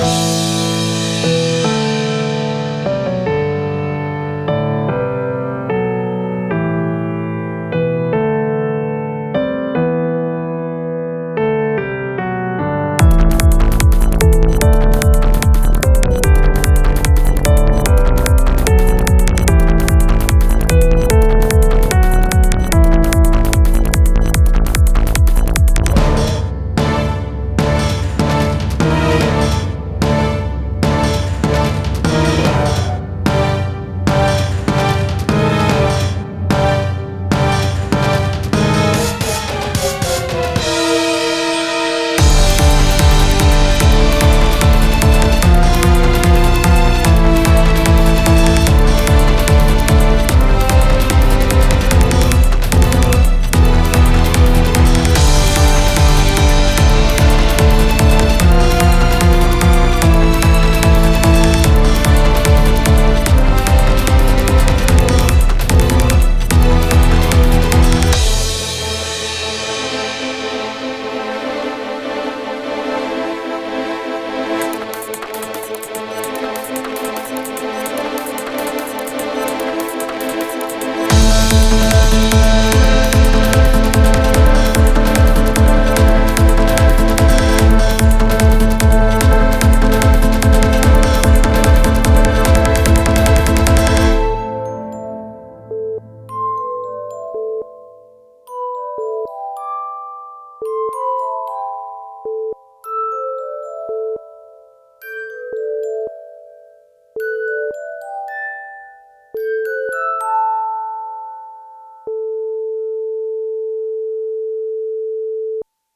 Música